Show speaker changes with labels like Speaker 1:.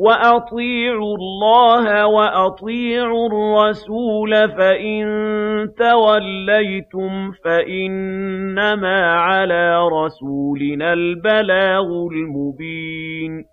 Speaker 1: وَأَطِيعُوا اللَّهَ وَأَطِيعُوا الرَّسُولَ ۚ فَإِن تَوَلَّيْتُمْ فَإِنَّمَا عَلَىٰ رَسُولِنَا الْبَلَاغُ الْمُبِينُ